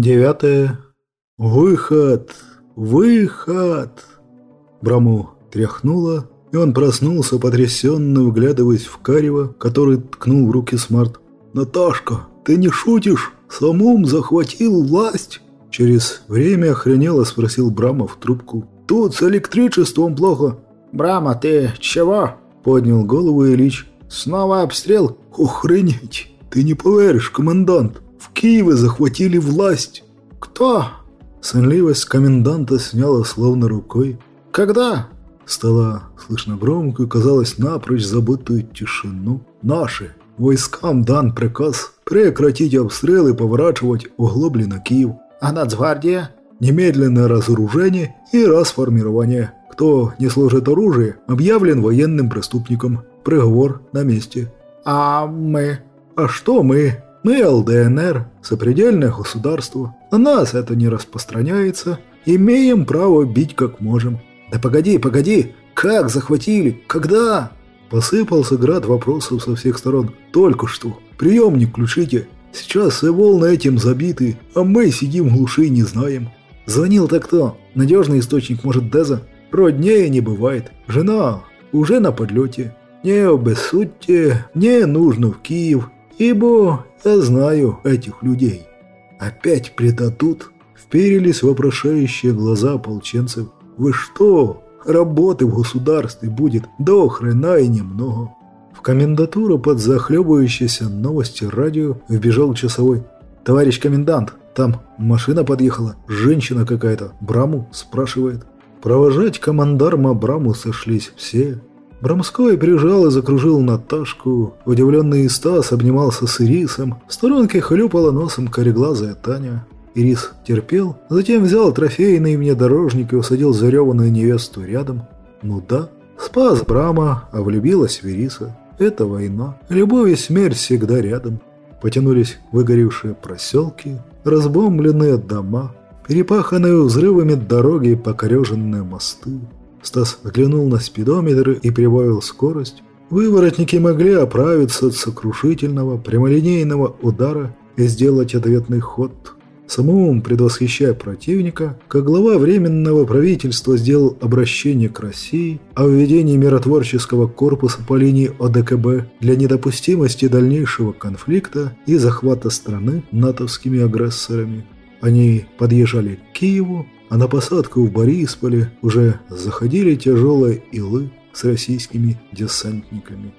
Девятое. Выход! Выход! Браму тряхнуло, и он проснулся, потрясенно вглядываясь в Карева, который ткнул в руки Смарт. «Наташка, ты не шутишь? Самум захватил власть?» Через время охренело спросил Брама в трубку. «Тут с электричеством плохо». «Брама, ты чего?» Поднял голову Ильич. «Снова обстрел?» «Охренеть! Ты не поверишь, комендант! Киеве захватили власть!» «Кто?» Сонливость коменданта сняла словно рукой. «Когда?» Стало слышно громкую, казалось, напрочь забытую тишину. «Наши! Войскам дан приказ прекратить обстрел и поворачивать углубли на Киев. «А Нацгвардия?» «Немедленное разоружение и расформирование. Кто не сложит оружие, объявлен военным преступником. Приговор на месте». «А мы?» «А что мы?» «Мы ЛДНР, сопредельное государство. На нас это не распространяется. Имеем право бить как можем». «Да погоди, погоди! Как захватили? Когда?» Посыпался град вопросов со всех сторон. «Только что. Приемник включите. Сейчас все волны этим забиты, а мы сидим в глуши и не знаем». «Звонил-то кто? Надежный источник, может, Деза?» «Роднее не бывает. Жена уже на подлете. Не обессудьте, мне нужно в Киев, ибо я знаю этих людей». «Опять предадут?» Вперились вопрошающие глаза ополченцев. «Вы что? Работы в государстве будет до хрена и немного». В комендатуру под захлебывающиеся новости радио вбежал часовой. «Товарищ комендант, там машина подъехала, женщина какая-то, Браму спрашивает». Провожать командарма Браму сошлись все. Брамской прижал и закружил Наташку. Удивленный Стас обнимался с Ирисом. В сторонке хлюпала носом кореглазая Таня. Ирис терпел, затем взял трофейный внедорожник и усадил зареванную невесту рядом. Ну да, спас Брама, а влюбилась в Ириса. Это война. Любовь и смерть всегда рядом. Потянулись выгоревшие проселки, разбомбленные дома, перепаханные взрывами дороги и покореженные мосты. Стас взглянул на спидометр и прибавил скорость. Выворотники могли оправиться от сокрушительного прямолинейного удара и сделать ответный ход – Самому предвосхищая противника, как глава Временного правительства сделал обращение к России о введении миротворческого корпуса по линии ОДКБ для недопустимости дальнейшего конфликта и захвата страны натовскими агрессорами. Они подъезжали к Киеву, а на посадку в Борисполе уже заходили тяжелые илы с российскими десантниками.